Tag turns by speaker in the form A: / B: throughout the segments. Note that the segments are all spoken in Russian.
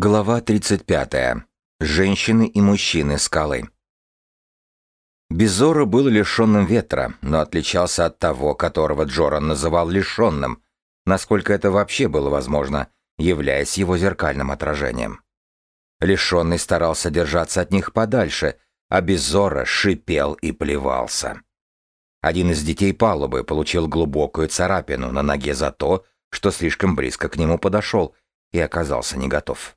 A: Глава 35. Женщины и мужчины скалы. Безора был лишенным ветра, но отличался от того, которого Джоран называл лишенным, насколько это вообще было возможно, являясь его зеркальным отражением. Лишенный старался держаться от них подальше, а Безора шипел и плевался. Один из детей палубы получил глубокую царапину на ноге за то, что слишком близко к нему подошел и оказался не готов.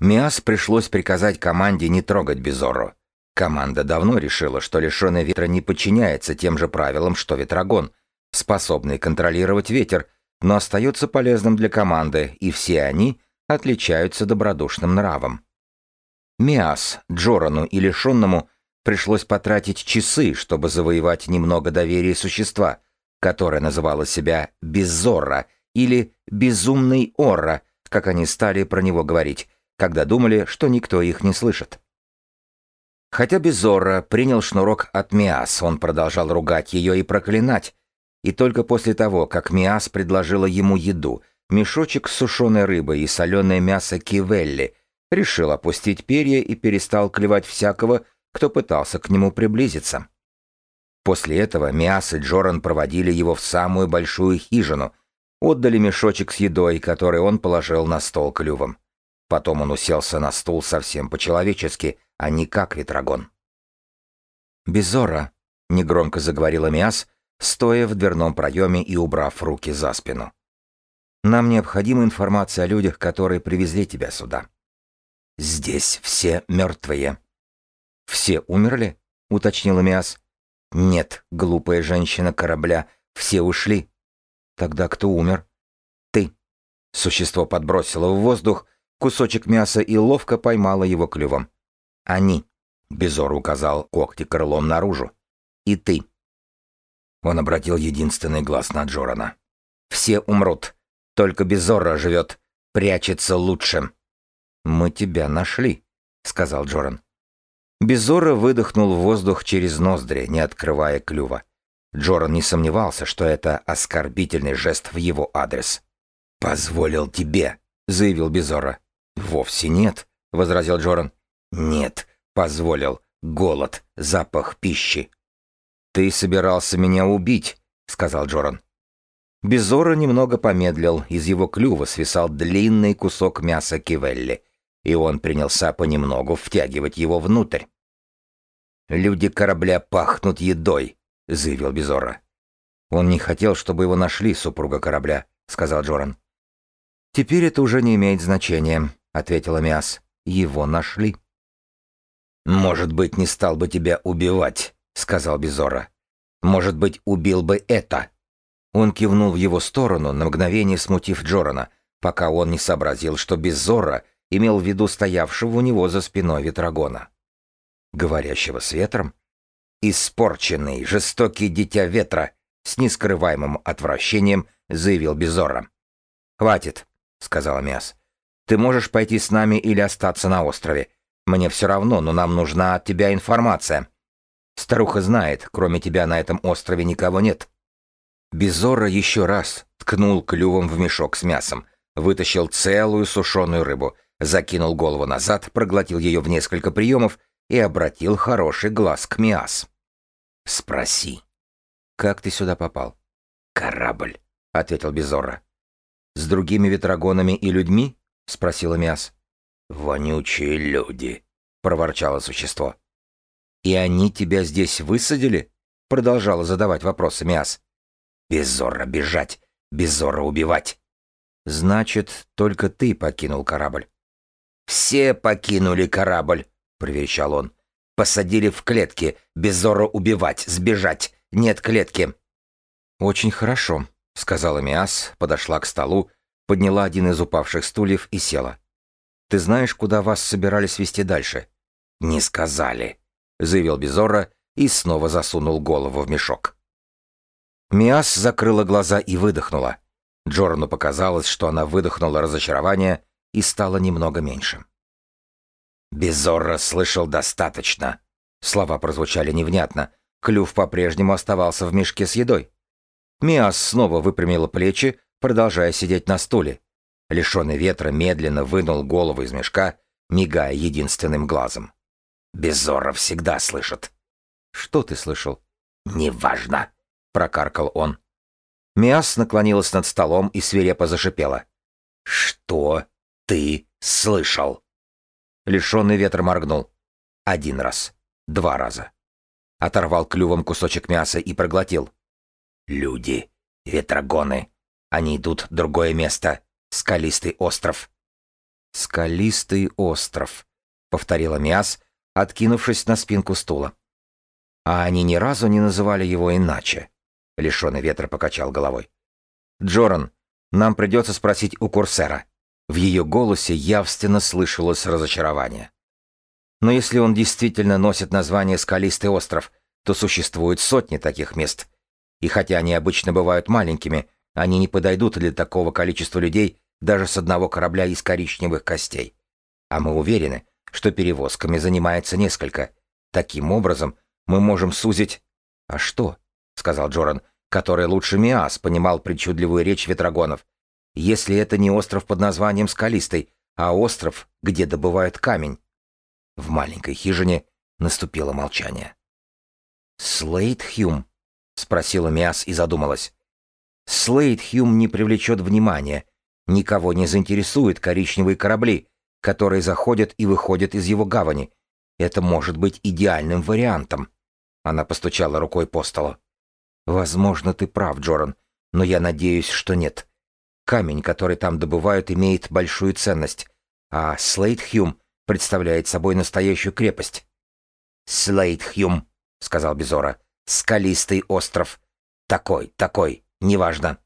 A: Миас пришлось приказать команде не трогать Безорро. Команда давно решила, что лишенный ветра не подчиняется тем же правилам, что ветрогон, способный контролировать ветер, но остается полезным для команды, и все они отличаются добродушным нравом. Миас, Джорану и лишенному пришлось потратить часы, чтобы завоевать немного доверия существа, которое называло себя Безорро или Безумный Орра, как они стали про него говорить, когда думали, что никто их не слышит. Хотя Безорро принял шнурок от Миас, он продолжал ругать ее и проклинать, и только после того, как Миас предложила ему еду, мешочек с сушеной рыбой и соленое мясо кивелли, решил опустить перья и перестал клевать всякого, кто пытался к нему приблизиться. После этого Миас и Джоран проводили его в самую большую хижину, отдали мешочек с едой, который он положил на стол клювом. Потом он уселся на стул совсем по-человечески, а не как ветрогон. «Безора», — негромко заговорила Миас, стоя в дверном проеме и убрав руки за спину. «Нам необходима информация о людях, которые привезли тебя сюда. Здесь все мертвые». «Все умерли?» — уточнила Миас. «Нет, глупая женщина корабля, все ушли». «Тогда кто умер?» «Ты». Существо подбросило в воздух кусочек мяса и ловко поймало его клювом. «Они», — Безор указал когти крылом наружу, — «и ты». Он обратил единственный глаз на Джорана. «Все умрут. Только Безора живет. Прячется лучше». «Мы тебя нашли», — сказал Джоран. Безора выдохнул воздух через ноздри, не открывая клюва. Джоран не сомневался, что это оскорбительный жест в его адрес. «Позволил тебе», — заявил Безора. «Вовсе нет», — возразил Джоран. «Нет, позволил. Голод, запах пищи». «Ты собирался меня убить», — сказал Джоран. Безора немного помедлил, из его клюва свисал длинный кусок мяса кивелли, и он принялся понемногу втягивать его внутрь. «Люди корабля пахнут едой», — заявил Безора. «Он не хотел, чтобы его нашли, супруга корабля», — сказал Джоран. «Теперь это уже не имеет значения ответила Миас. Его нашли. Может быть, не стал бы тебя убивать, сказал Безора. Может быть, убил бы это. Он кивнул в его сторону, на мгновение смутив Джорана, пока он не сообразил, что Безора имел в виду стоявшего у него за спиной ветрогона. Говорящего с ветром? Испорченный, жестокий дитя ветра, с нескрываемым отвращением заявил Безора. «Хватит», — сказала Миас. Ты можешь пойти с нами или остаться на острове. Мне все равно, но нам нужна от тебя информация. Старуха знает, кроме тебя на этом острове никого нет. Безора еще раз ткнул клювом в мешок с мясом, вытащил целую сушеную рыбу, закинул голову назад, проглотил ее в несколько приемов и обратил хороший глаз к Миас. «Спроси, как ты сюда попал?» «Корабль», — ответил Безора. «С другими ветрогонами и людьми?» — спросила Миас. «Вонючие люди», — проворчало существо. «И они тебя здесь высадили?» — продолжала задавать вопросы Миас. «Беззорро бежать, беззорро убивать». «Значит, только ты покинул корабль». «Все покинули корабль», — проверещал он. «Посадили в клетки, беззорро убивать, сбежать, нет клетки». «Очень хорошо», — сказала Миас, подошла к столу, подняла один из упавших стульев и села. «Ты знаешь, куда вас собирались вести дальше?» «Не сказали», — заявил Безора и снова засунул голову в мешок. Миас закрыла глаза и выдохнула. Джорану показалось, что она выдохнула разочарование и стало немного меньше. «Безорро слышал достаточно». Слова прозвучали невнятно. Клюв по-прежнему оставался в мешке с едой. Миас снова выпрямила плечи, продолжая сидеть на стуле. Лишенный ветра медленно вынул голову из мешка, мигая единственным глазом. Безоров всегда слышит.
B: Что ты слышал?
A: Неважно, прокаркал он. Миас наклонилась над столом и свирепо зашипела. Что ты слышал? Лишенный ветра моргнул. Один раз. Два раза. Оторвал клювом кусочек мяса и проглотил. Люди, ветрогоны. Они идут в другое место. Скалистый остров.
B: Скалистый остров, повторила Миас, откинувшись на спинку стула. А они ни разу не называли его иначе. Лишенный ветра покачал головой. Джоран, нам придется спросить у Курсера. В ее голосе явственно слышалось разочарование. Но если он действительно носит название «Скалистый остров», то существует сотни таких мест. И хотя они обычно бывают маленькими, они не подойдут для такого количества людей даже с одного корабля из коричневых костей. А мы уверены, что перевозками занимается несколько. Таким образом, мы можем сузить... А что? сказал Джоран, который лучше Миас понимал причудливую речь ветрогонов. Если это не остров под названием Скалистый, а остров, где добывают камень. В маленькой хижине наступило молчание. «Слейд Хьюм?» — спросила Миас и задумалась. «Слейд Хьюм не привлечет внимания. Никого не заинтересуют коричневые корабли, которые заходят и выходят из его гавани. Это может быть идеальным вариантом». Она постучала рукой по столу. «Возможно, ты прав, Джоран, но я надеюсь, что нет. Камень, который там добывают, имеет большую ценность, а Слейд Хьюм представляет собой настоящую крепость. «Слейдхюм», — сказал Безора, — «скалистый остров. Такой, такой, неважно».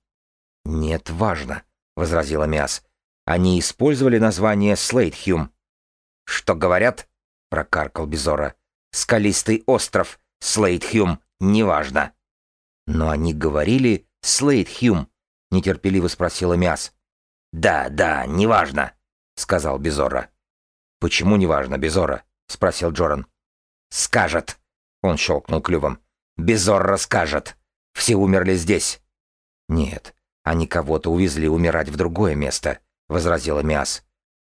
B: «Нет, важно», — возразила Миас. «Они использовали название Слейдхюм». «Что говорят?» — прокаркал Безора. «Скалистый остров, Слейдхюм, неважно». «Но они говорили Слейдхюм», — нетерпеливо спросила Миас. «Да, да, неважно», — сказал Безора. «Почему неважно, Безора?» — спросил Джоран. «Скажет!» — он щелкнул клювом. «Безорро скажет! Все умерли здесь!» «Нет, они кого-то увезли умирать в другое место», — возразила Миас.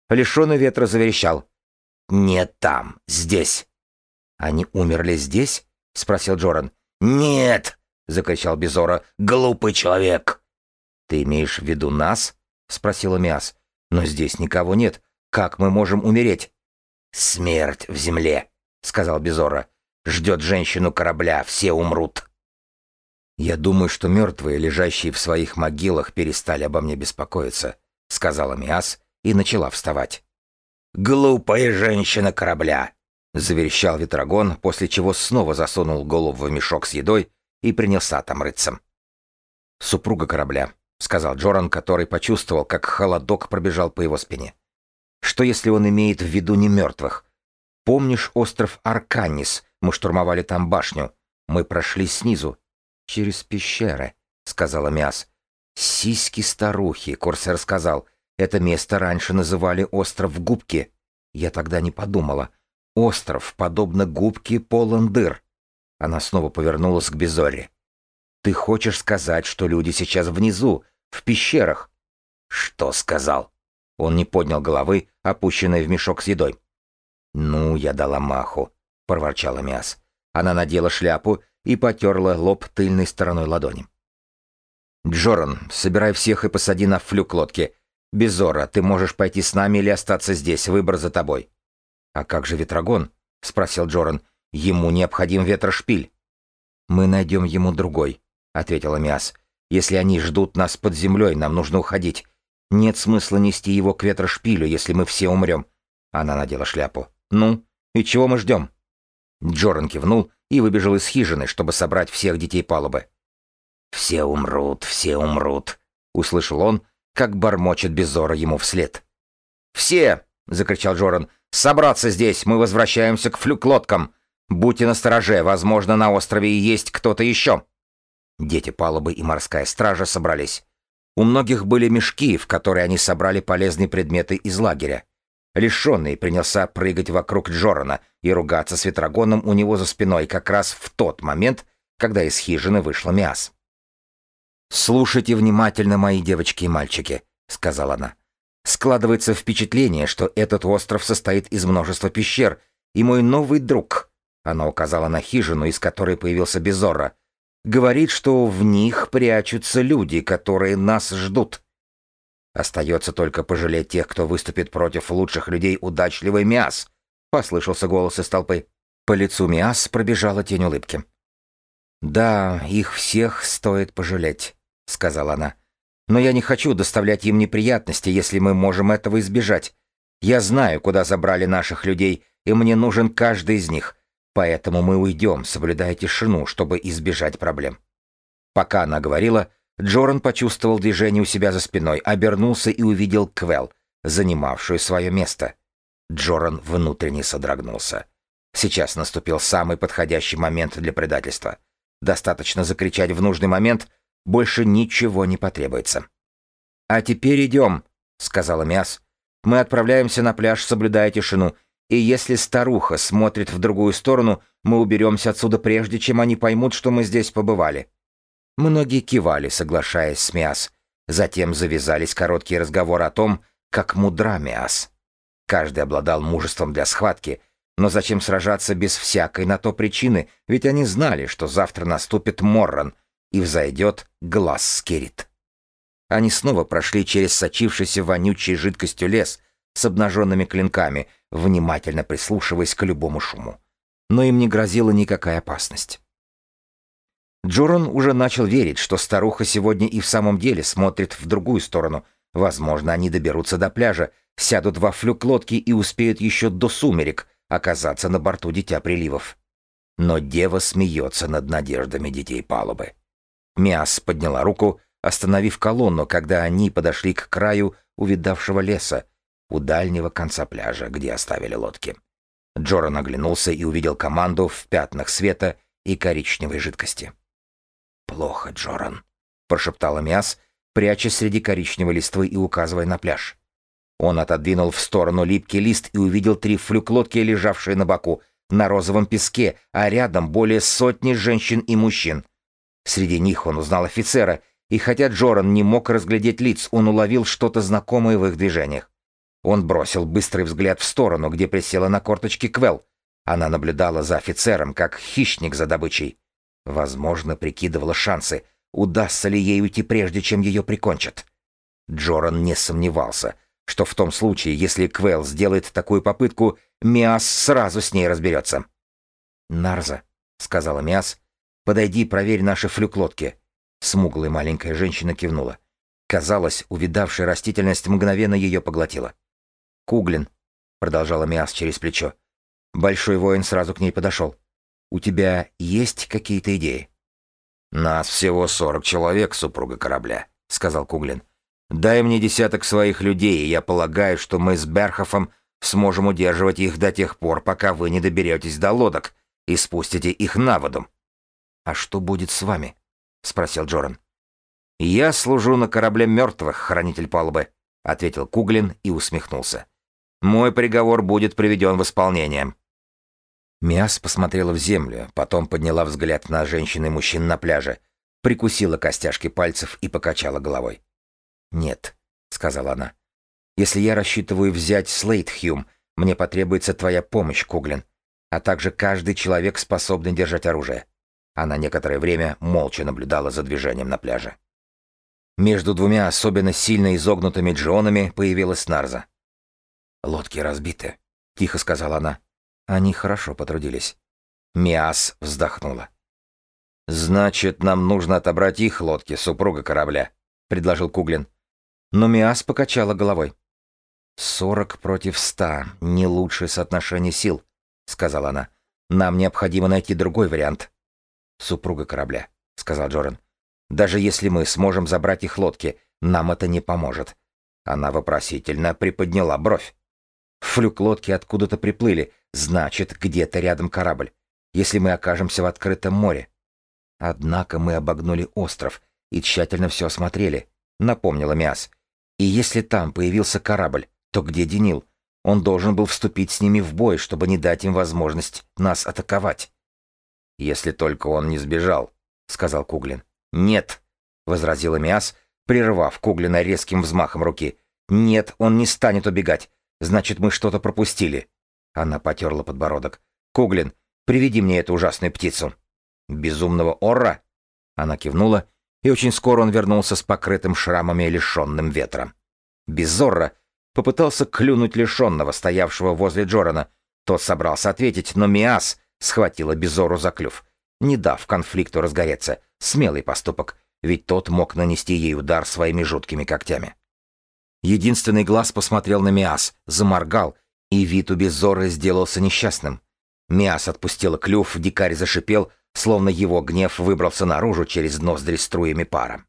B: Лишенный ветра заверещал. «Нет там, здесь!» «Они умерли здесь?» — спросил Джоран. «Нет!» — закричал Безора. «Глупый человек!» «Ты имеешь в виду нас?» — спросила Миас. «Но здесь никого нет. Как мы можем умереть? Смерть в земле, сказал Безора. Ждет женщину корабля, все умрут. Я думаю, что мертвые, лежащие в своих могилах, перестали обо мне беспокоиться, сказала Миас и начала вставать. Глупая женщина корабля, заверещал Ветрогон, после чего снова засунул голову в мешок с едой и принялся там рыться. Супруга корабля, сказал Джоран, который почувствовал, как холодок пробежал по его спине. Что если он имеет в виду не мертвых? Помнишь остров Арканис? Мы штурмовали там башню. Мы прошли снизу. Через пещеры, сказала Миас. Сиськи старухи, Корсер сказал. Это место раньше называли остров Губки. Я тогда не подумала. Остров, подобно губке, полон дыр. Она снова повернулась к Безоре. Ты хочешь сказать, что люди сейчас внизу, в пещерах? Что сказал? Он не поднял головы, опущенной в мешок с едой. «Ну, я дала маху», — проворчала Миас. Она надела шляпу и потерла лоб тыльной стороной ладони. «Джоран, собирай всех и посади на флюк лодки. Безора, ты можешь пойти с нами или остаться здесь, выбор за тобой». «А как же Ветрогон?» — спросил Джоран. «Ему необходим ветрошпиль». «Мы найдем ему другой», — ответила Миас. «Если они ждут нас под землей, нам нужно уходить. Нет смысла нести его к ветрошпилю, если мы все умрем. Она надела шляпу. Ну, и чего мы ждем? Джоран кивнул и выбежал из хижины, чтобы собрать всех детей палубы. «Все умрут, все умрут», — услышал он, как бормочет Безора ему вслед. «Все!» — закричал Джоран. «Собраться здесь! Мы возвращаемся к флюк-лодкам! Будьте настороже, возможно, на острове и есть кто-то еще!» Дети палубы и морская стража собрались. У многих были мешки, в которые они собрали полезные предметы из лагеря. Лишенный принялся прыгать вокруг Джорана и ругаться с ветрогоном у него за спиной как раз в тот момент, когда из хижины вышла Миас. «Слушайте внимательно, мои девочки и мальчики», — сказала она. Складывается впечатление, что этот остров состоит из множества пещер, и мой новый друг, она указала на хижину, из которой появился Безорро, говорит, что в них прячутся люди, которые нас ждут. Остается только пожалеть тех, кто выступит против лучших людей удачливый Миас, послышался голос из толпы. По лицу Миас пробежала тень улыбки. Да, их всех стоит пожалеть, сказала она. Но я не хочу доставлять им неприятности, если мы можем этого избежать. Я знаю, куда забрали наших людей, и мне нужен каждый из них. Поэтому мы уйдем, соблюдая тишину, чтобы избежать проблем. Пока она говорила, Джоран почувствовал движение у себя за спиной, обернулся и увидел Квел, занимавшую свое место. Джоран внутренне содрогнулся. Сейчас наступил самый подходящий момент для предательства. Достаточно закричать в нужный момент — больше ничего не потребуется. «А теперь идем», — сказала Мяс. «Мы отправляемся на пляж, соблюдая тишину, и если старуха смотрит в другую сторону, мы уберемся отсюда прежде, чем они поймут, что мы здесь побывали». Многие кивали, соглашаясь с Мяс. Затем завязались короткие разговоры о том, как мудра Мяс. Каждый обладал мужеством для схватки, но зачем сражаться без всякой на то причины, ведь они знали, что завтра наступит Морран — и взойдет глаз Скерит. Они снова прошли через сочившийся вонючей жидкостью лес с обнаженными клинками, внимательно прислушиваясь к любому шуму. Но им не грозила никакая опасность. Джоран уже начал верить, что старуха сегодня и в самом деле смотрит в другую сторону. Возможно, они доберутся до пляжа, сядут во флюк лодки и успеют еще до сумерек оказаться на борту Дитя Приливов. Но дева смеется над надеждами детей палубы. Миас подняла руку, остановив колонну, когда они подошли к краю увидавшего леса, у дальнего конца пляжа, где оставили лодки. Джоран оглянулся и увидел команду в пятнах света и коричневой жидкости. «Плохо, Джоран», — прошептала Миас, пряча среди коричневой листвы и указывая на пляж. Он отодвинул в сторону липкий лист и увидел три флюк-лодки, лежавшие на боку, на розовом песке, а рядом более сотни женщин и мужчин. Среди них он узнал офицера, и хотя Джоран не мог разглядеть лиц, он уловил что-то знакомое в их движениях. Он бросил быстрый взгляд в сторону, где присела на корточки Квел. Она наблюдала за офицером, как хищник за добычей. Возможно, прикидывала шансы, удастся ли ей уйти прежде, чем ее прикончат. Джоран не сомневался, что в том случае, если Квел сделает такую попытку, Миас сразу с ней разберется. «Нарза», — сказала Миас, Подойди, проверь наши флюк-лодки». Смуглая маленькая женщина кивнула. Казалось, увидавшая растительность мгновенно ее поглотила. «Куглин», — продолжала Миас через плечо. Большой воин сразу к ней подошел. «У тебя есть какие-то идеи?» «Нас всего сорок человек, супруга корабля», — сказал Куглин. «Дай мне десяток своих людей, и я полагаю, что мы с Берхофом сможем удерживать их до тех пор, пока вы не доберетесь до лодок и спустите их на воду. «А что будет с вами?» — спросил Джоран. «Я служу на корабле мертвых, хранитель палубы», — ответил Куглин и усмехнулся. «Мой приговор будет приведен в исполнение». Миас посмотрела в землю, потом подняла взгляд на женщин и мужчин на пляже, прикусила костяшки пальцев и покачала головой. «Нет», — сказала она. «Если я рассчитываю взять Слейтхюм, мне потребуется твоя помощь, Куглин, а также каждый человек, способный держать оружие. Она некоторое время молча наблюдала за движением на пляже. Между двумя особенно сильно изогнутыми джонами появилась Нарза. «Лодки разбиты», — тихо сказала она. Они хорошо потрудились. Миас вздохнула. «Значит, нам нужно отобрать их лодки, супруга корабля», — предложил Куглин. Но Миас покачала головой. «Сорок против ста — не лучшее соотношение сил», — сказала она. «Нам необходимо найти другой вариант» супруга корабля», — сказал Джоран. «Даже если мы сможем забрать их лодки, нам это не поможет». Она вопросительно приподняла бровь. Флюк лодки откуда-то приплыли, значит, где-то рядом корабль. Если мы окажемся в открытом море. Однако мы обогнули остров и тщательно все осмотрели, напомнила Миас. И если там появился корабль, то где Денил? Он должен был вступить с ними в бой, чтобы не дать им возможность нас атаковать. «Если только он не сбежал», — сказал Куглин. «Нет», — возразила Миас, прервав Куглина резким взмахом руки. Нет, он не станет убегать. Значит, мы что-то пропустили. Она потерла подбородок. Куглин, приведи мне эту ужасную птицу. Безумного Орра? Она кивнула, и очень скоро он вернулся с покрытым шрамами, лишенным ветра. Безорро попытался клюнуть лишенного, стоявшего возле Джорана. Тот собрался ответить, но Миас схватила Безору за клюв, не дав конфликту разгореться. Смелый поступок, ведь тот мог нанести ей удар своими жуткими когтями. Единственный глаз посмотрел на Миас, заморгал, и вид у Безоры сделался несчастным. Миас отпустила клюв, дикарь зашипел, словно его гнев выбрался наружу через ноздри струями пара.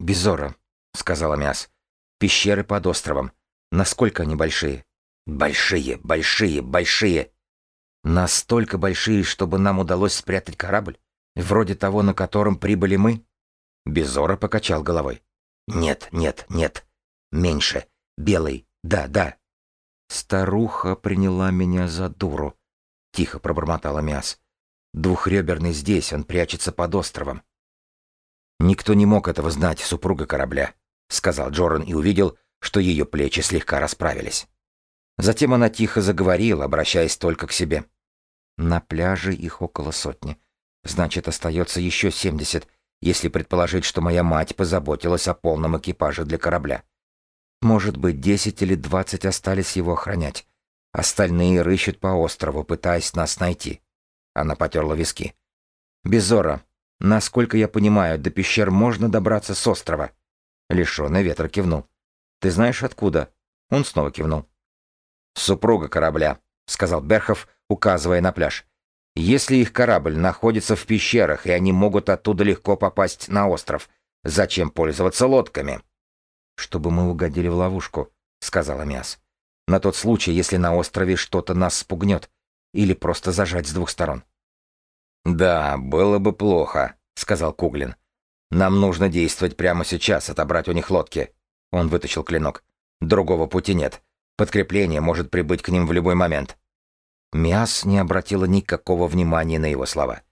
B: «Безора», — сказала Миас, — «пещеры под островом. Насколько они большие?» «Большие, большие, большие!» «Настолько большие, чтобы нам удалось спрятать корабль? Вроде того, на котором прибыли мы?» Безора покачал головой. «Нет, нет, нет. Меньше. Белый. Да, да». «Старуха приняла меня за дуру», — тихо пробормотала Миас. Двухреберный здесь, он прячется под островом. Никто не мог этого знать, супруга корабля, сказал Джоран и увидел, что ее плечи слегка расправились. Затем она тихо заговорила, обращаясь только к себе. На пляже их около сотни. Значит, остается еще семьдесят, если предположить, что моя мать позаботилась о полном экипаже для корабля. Может быть, десять или двадцать остались его охранять. Остальные рыщут по острову, пытаясь нас найти. Она потерла виски. «Безора, насколько я понимаю, до пещер можно добраться с острова». Лишенный ветра кивнул. «Ты знаешь откуда?» Он снова кивнул. «Супруга корабля», — сказал Берхов, указывая на пляж. «Если их корабль находится в пещерах, и они могут оттуда легко попасть на остров, зачем пользоваться лодками?» «Чтобы мы угодили в ловушку», — сказала Миас. «На тот случай, если на острове что-то нас спугнет или просто зажать с двух сторон. «Да, было бы плохо», — сказал Куглин. «Нам нужно действовать прямо сейчас, отобрать у них лодки». Он вытащил клинок. «Другого пути нет. Подкрепление может прибыть к ним в любой момент». Миас не обратила никакого внимания на его слова.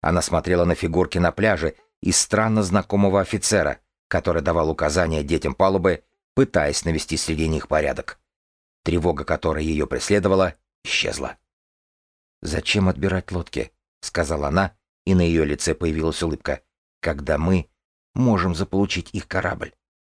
B: Она смотрела на фигурки на пляже и странно знакомого офицера, который давал указания детям палубы, пытаясь навести среди них порядок. Тревога, которая ее преследовала, исчезла. «Зачем отбирать лодки?» — сказала она, и на ее лице появилась улыбка. «Когда мы можем заполучить их корабль».